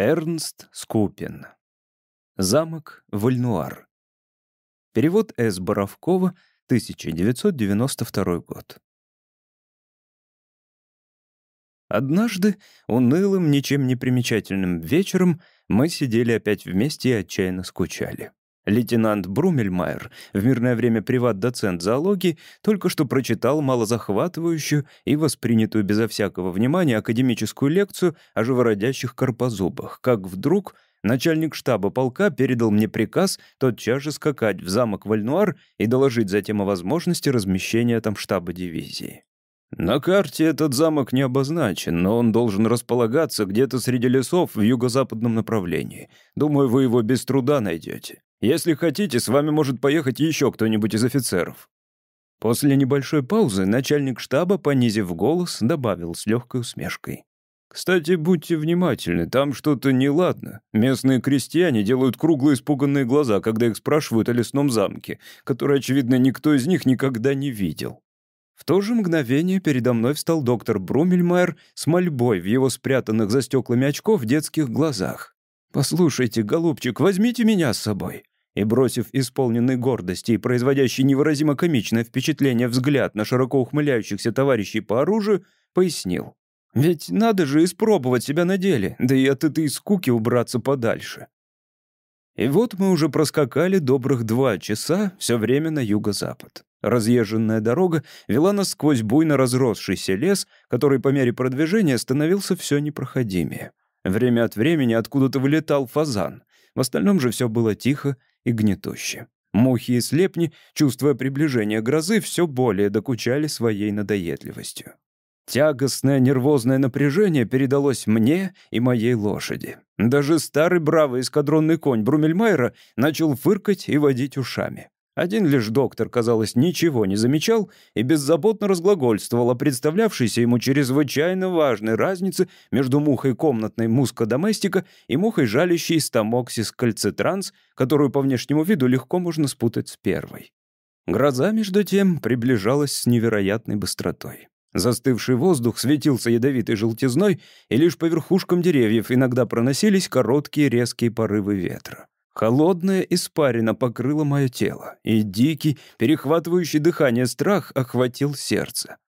Эрнст Скупин. Замок Вальнуар. Перевод С. Боровкова, 1992 год. Однажды, унылым, ничем не примечательным вечером, мы сидели опять вместе и отчаянно скучали. Лейтенант Брумельмайер, в мирное время приват-доцент зоологии, только что прочитал малозахватывающую и воспринятую безо всякого внимания академическую лекцию о живородящих карпозубах, как вдруг начальник штаба полка передал мне приказ тотчас же скакать в замок Вальнуар и доложить затем о возможности размещения там штаба дивизии. На карте этот замок не обозначен, но он должен располагаться где-то среди лесов в юго-западном направлении. Думаю, вы его без труда найдете. Если хотите, с вами может поехать еще кто-нибудь из офицеров». После небольшой паузы начальник штаба, понизив голос, добавил с легкой усмешкой. «Кстати, будьте внимательны, там что-то неладно. Местные крестьяне делают круглые испуганные глаза, когда их спрашивают о лесном замке, который, очевидно, никто из них никогда не видел». В то же мгновение передо мной встал доктор Брумельмайер с мольбой в его спрятанных за стеклами очков детских глазах. «Послушайте, голубчик, возьмите меня с собой». И, бросив исполненный гордости и производящий невыразимо комичное впечатление взгляд на широко ухмыляющихся товарищей по оружию, пояснил. «Ведь надо же испробовать себя на деле, да и от этой скуки убраться подальше». И вот мы уже проскакали добрых два часа, все время на юго-запад. Разъезженная дорога вела нас сквозь буйно разросшийся лес, который по мере продвижения становился все непроходимее. Время от времени откуда-то вылетал фазан. В остальном же все было тихо и гнетуще. Мухи и слепни, чувствуя приближение грозы, все более докучали своей надоедливостью. Тягостное нервозное напряжение передалось мне и моей лошади. Даже старый бравый эскадронный конь Брумельмайера начал фыркать и водить ушами. Один лишь доктор, казалось, ничего не замечал и беззаботно разглагольствовал о представлявшейся ему чрезвычайно важной разнице между мухой комнатной муска доместика и мухой жалящей стамоксис кальцитранс, которую по внешнему виду легко можно спутать с первой. Гроза, между тем, приближалась с невероятной быстротой. Застывший воздух светился ядовитой желтизной, и лишь по верхушкам деревьев иногда проносились короткие резкие порывы ветра. Холодная испарина покрыла мое тело, и дикий, перехватывающий дыхание страх охватил сердце.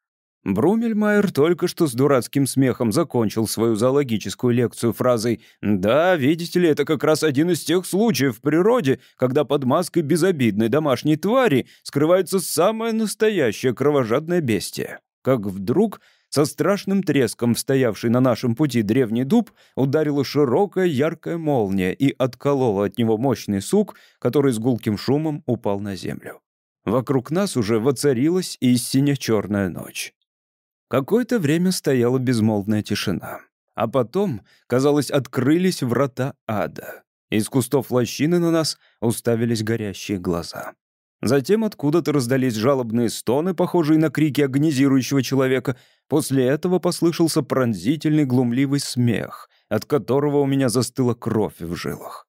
Брумельмайер только что с дурацким смехом закончил свою зоологическую лекцию фразой «Да, видите ли, это как раз один из тех случаев в природе, когда под маской безобидной домашней твари скрывается самое настоящее кровожадное бестие». Как вдруг со страшным треском, стоявший на нашем пути древний дуб, ударила широкая яркая молния и отколола от него мощный сук, который с гулким шумом упал на землю. Вокруг нас уже воцарилась истинно черная ночь. Какое-то время стояла безмолвная тишина. А потом, казалось, открылись врата ада. Из кустов лощины на нас уставились горящие глаза. Затем откуда-то раздались жалобные стоны, похожие на крики агонизирующего человека. После этого послышался пронзительный глумливый смех, от которого у меня застыла кровь в жилах.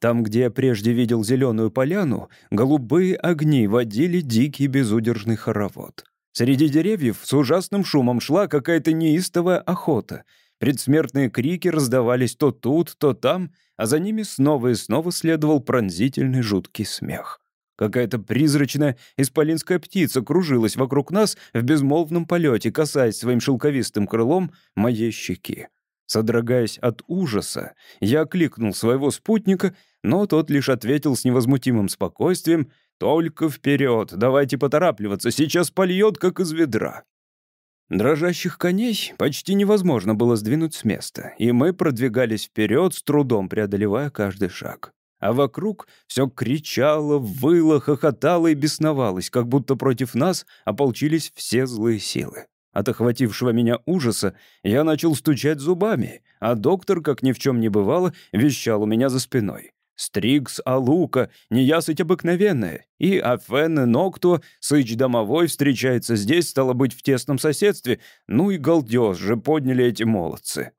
Там, где я прежде видел зеленую поляну, голубые огни водили дикий безудержный хоровод. Среди деревьев с ужасным шумом шла какая-то неистовая охота. Предсмертные крики раздавались то тут, то там, а за ними снова и снова следовал пронзительный жуткий смех. Какая-то призрачная исполинская птица кружилась вокруг нас в безмолвном полете, касаясь своим шелковистым крылом моей щеки. Содрогаясь от ужаса, я окликнул своего спутника, но тот лишь ответил с невозмутимым спокойствием «Только вперед, давайте поторапливаться, сейчас польет, как из ведра». Дрожащих коней почти невозможно было сдвинуть с места, и мы продвигались вперед, с трудом преодолевая каждый шаг а вокруг все кричало, выло, хохотало и бесновалось, как будто против нас ополчились все злые силы. От охватившего меня ужаса я начал стучать зубами, а доктор, как ни в чем не бывало, вещал у меня за спиной. «Стрикс алука, неясыть обыкновенная, и афен нокту, сыч домовой встречается здесь, стало быть, в тесном соседстве, ну и галдеж же подняли эти молодцы».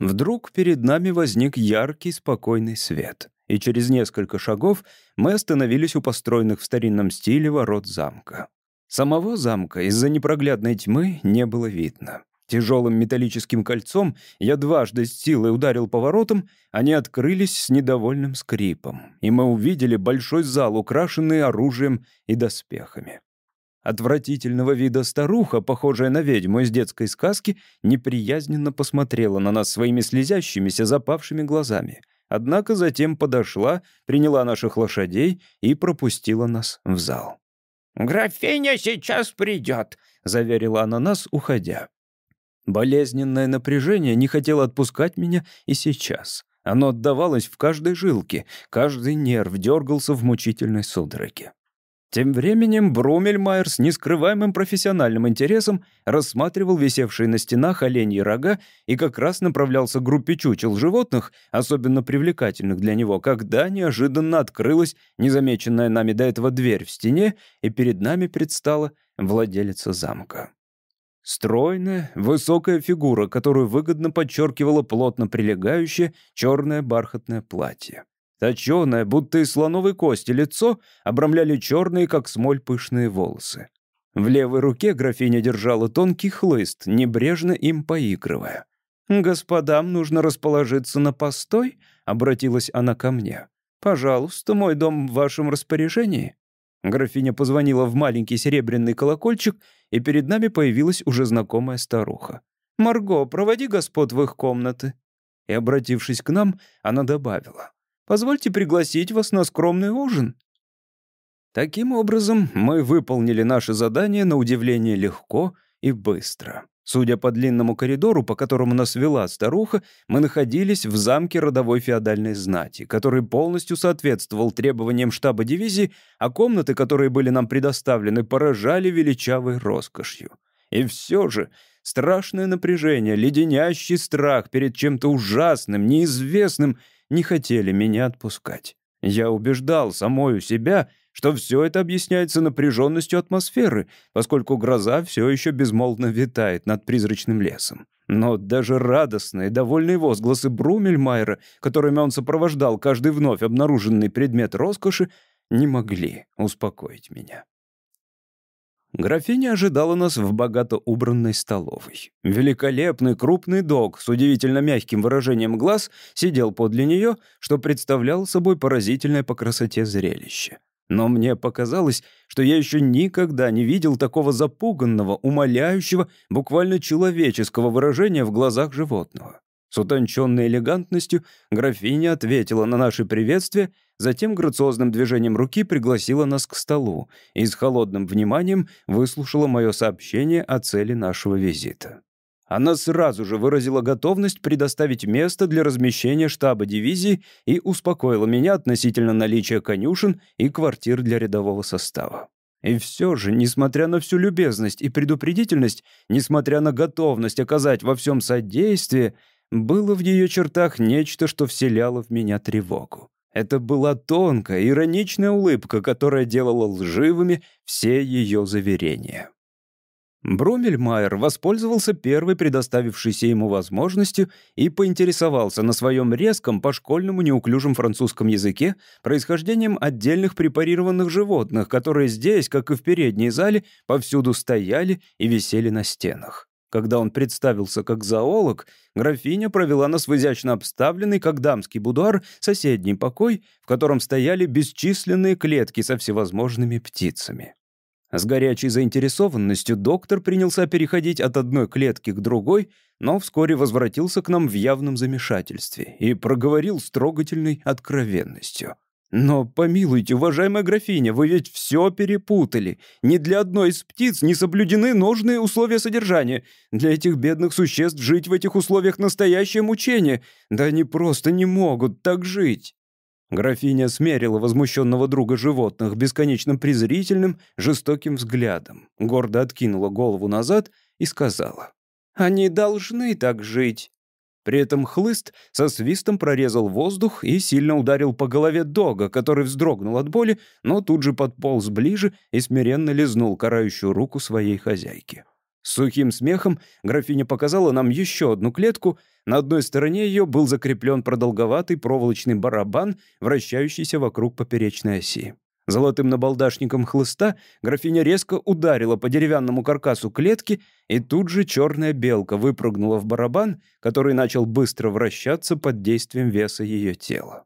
Вдруг перед нами возник яркий, спокойный свет и через несколько шагов мы остановились у построенных в старинном стиле ворот замка. Самого замка из-за непроглядной тьмы не было видно. Тяжелым металлическим кольцом я дважды с силой ударил поворотом, они открылись с недовольным скрипом, и мы увидели большой зал, украшенный оружием и доспехами. Отвратительного вида старуха, похожая на ведьму из детской сказки, неприязненно посмотрела на нас своими слезящимися запавшими глазами. Однако затем подошла, приняла наших лошадей и пропустила нас в зал. «Графиня сейчас придет», — заверила она нас, уходя. Болезненное напряжение не хотело отпускать меня и сейчас. Оно отдавалось в каждой жилке, каждый нерв дергался в мучительной судороге. Тем временем Брумельмайер с нескрываемым профессиональным интересом рассматривал висевшие на стенах оленьи рога и как раз направлялся к группе чучел животных, особенно привлекательных для него, когда неожиданно открылась незамеченная нами до этого дверь в стене, и перед нами предстала владелица замка. Стройная, высокая фигура, которую выгодно подчеркивало плотно прилегающее черное бархатное платье. Точеное, будто из слоновой кости лицо обрамляли черные, как смоль, пышные волосы. В левой руке графиня держала тонкий хлыст, небрежно им поигрывая. «Господам нужно расположиться на постой», — обратилась она ко мне. «Пожалуйста, мой дом в вашем распоряжении». Графиня позвонила в маленький серебряный колокольчик, и перед нами появилась уже знакомая старуха. «Марго, проводи господ в их комнаты». И, обратившись к нам, она добавила. «Позвольте пригласить вас на скромный ужин». Таким образом, мы выполнили наше задание на удивление легко и быстро. Судя по длинному коридору, по которому нас вела старуха, мы находились в замке родовой феодальной знати, который полностью соответствовал требованиям штаба дивизии, а комнаты, которые были нам предоставлены, поражали величавой роскошью. И все же страшное напряжение, леденящий страх перед чем-то ужасным, неизвестным не хотели меня отпускать. Я убеждал самою себя, что все это объясняется напряженностью атмосферы, поскольку гроза все еще безмолвно витает над призрачным лесом. Но даже радостные, довольные возгласы Брумельмайера, которыми он сопровождал каждый вновь обнаруженный предмет роскоши, не могли успокоить меня. Графиня ожидала нас в богато убранной столовой. Великолепный крупный дог с удивительно мягким выражением глаз сидел подле нее, что представлял собой поразительное по красоте зрелище. Но мне показалось, что я еще никогда не видел такого запуганного, умоляющего, буквально человеческого выражения в глазах животного. С утонченной элегантностью графиня ответила на наше приветствие, затем грациозным движением руки пригласила нас к столу и с холодным вниманием выслушала мое сообщение о цели нашего визита. Она сразу же выразила готовность предоставить место для размещения штаба дивизии и успокоила меня относительно наличия конюшен и квартир для рядового состава. И все же, несмотря на всю любезность и предупредительность, несмотря на готовность оказать во всем содействие, было в ее чертах нечто, что вселяло в меня тревогу. Это была тонкая, ироничная улыбка, которая делала лживыми все ее заверения. Брумельмайер воспользовался первой предоставившейся ему возможностью и поинтересовался на своем резком по-школьному неуклюжем французском языке происхождением отдельных препарированных животных, которые здесь, как и в передней зале, повсюду стояли и висели на стенах. Когда он представился как зоолог, графиня провела нас в изящно обставленный, как дамский будуар, соседний покой, в котором стояли бесчисленные клетки со всевозможными птицами. С горячей заинтересованностью доктор принялся переходить от одной клетки к другой, но вскоре возвратился к нам в явном замешательстве и проговорил с трогательной откровенностью. «Но, помилуйте, уважаемая графиня, вы ведь все перепутали. Ни для одной из птиц не соблюдены нужные условия содержания. Для этих бедных существ жить в этих условиях настоящее мучение. Да они просто не могут так жить». Графиня смерила возмущенного друга животных бесконечно презрительным, жестоким взглядом, гордо откинула голову назад и сказала, «Они должны так жить». При этом хлыст со свистом прорезал воздух и сильно ударил по голове дога, который вздрогнул от боли, но тут же подполз ближе и смиренно лизнул карающую руку своей хозяйки. С сухим смехом графиня показала нам еще одну клетку. На одной стороне ее был закреплен продолговатый проволочный барабан, вращающийся вокруг поперечной оси. Золотым набалдашником хлыста графиня резко ударила по деревянному каркасу клетки, и тут же черная белка выпрыгнула в барабан, который начал быстро вращаться под действием веса ее тела.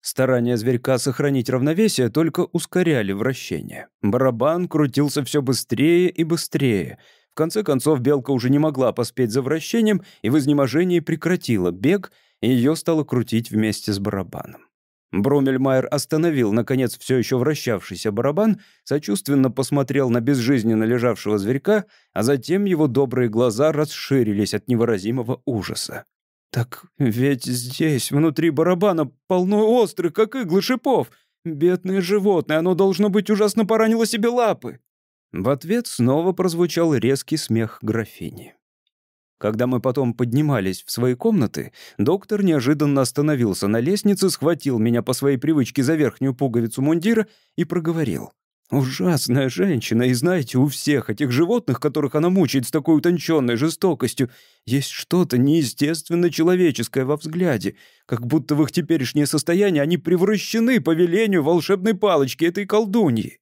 Старания зверька сохранить равновесие только ускоряли вращение. Барабан крутился все быстрее и быстрее. В конце концов, белка уже не могла поспеть за вращением и в изнеможении прекратила бег, и ее стало крутить вместе с барабаном. Брумельмайер остановил, наконец, все еще вращавшийся барабан, сочувственно посмотрел на безжизненно лежавшего зверька, а затем его добрые глаза расширились от невыразимого ужаса. «Так ведь здесь, внутри барабана, полно острых, как иглы шипов. Бедное животное, оно, должно быть, ужасно поранило себе лапы». В ответ снова прозвучал резкий смех графини. Когда мы потом поднимались в свои комнаты, доктор неожиданно остановился на лестнице, схватил меня по своей привычке за верхнюю пуговицу мундира и проговорил. «Ужасная женщина, и знаете, у всех этих животных, которых она мучает с такой утонченной жестокостью, есть что-то неестественно человеческое во взгляде, как будто в их теперешнее состояние они превращены по велению волшебной палочки этой колдуньи.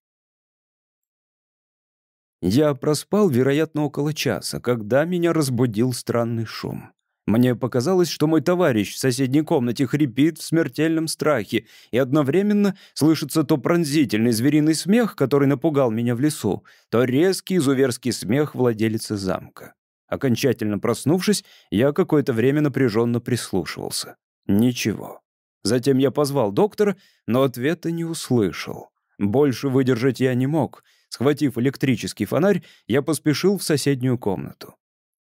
Я проспал, вероятно, около часа, когда меня разбудил странный шум. Мне показалось, что мой товарищ в соседней комнате хрипит в смертельном страхе, и одновременно слышится то пронзительный звериный смех, который напугал меня в лесу, то резкий изуверский смех владелицы замка. Окончательно проснувшись, я какое-то время напряженно прислушивался. Ничего. Затем я позвал доктора, но ответа не услышал. Больше выдержать я не мог — Схватив электрический фонарь, я поспешил в соседнюю комнату.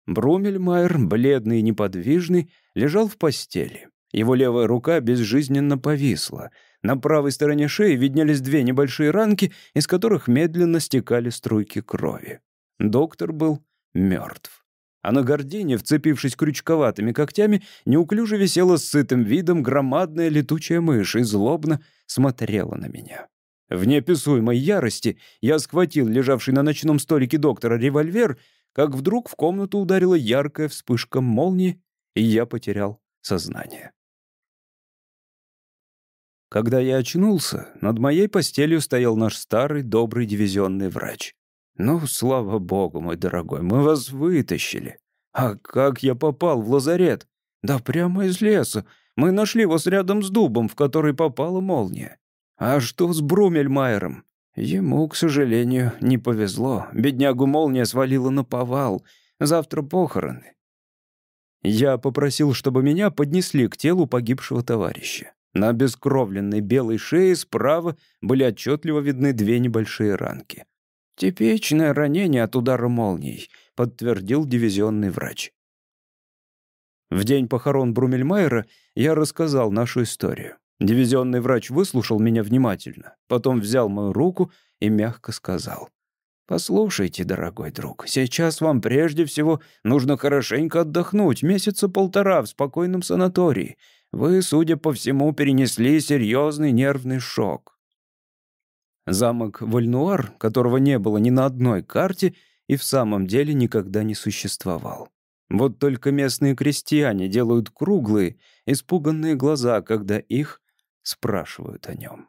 Брумельмайер, бледный и неподвижный, лежал в постели. Его левая рука безжизненно повисла. На правой стороне шеи виднелись две небольшие ранки, из которых медленно стекали струйки крови. Доктор был мертв. А на гордине, вцепившись крючковатыми когтями, неуклюже висела с сытым видом громадная летучая мышь и злобно смотрела на меня. В неописуемой ярости я схватил лежавший на ночном столике доктора револьвер, как вдруг в комнату ударила яркая вспышка молнии, и я потерял сознание. Когда я очнулся, над моей постелью стоял наш старый добрый дивизионный врач. «Ну, слава богу, мой дорогой, мы вас вытащили. А как я попал в лазарет? Да прямо из леса. Мы нашли вас рядом с дубом, в который попала молния. А что с Брумельмайером? Ему, к сожалению, не повезло. Беднягу молния свалила на повал. Завтра похороны. Я попросил, чтобы меня поднесли к телу погибшего товарища. На бескровленной белой шее справа были отчетливо видны две небольшие ранки. «Типичное ранение от удара молнией», — подтвердил дивизионный врач. В день похорон Брумельмайера я рассказал нашу историю. Дивизионный врач выслушал меня внимательно, потом взял мою руку и мягко сказал. «Послушайте, дорогой друг, сейчас вам прежде всего нужно хорошенько отдохнуть, месяца полтора в спокойном санатории. Вы, судя по всему, перенесли серьезный нервный шок». Замок Вальнуар, которого не было ни на одной карте, и в самом деле никогда не существовал. Вот только местные крестьяне делают круглые, испуганные глаза, когда их спрашивают о нем.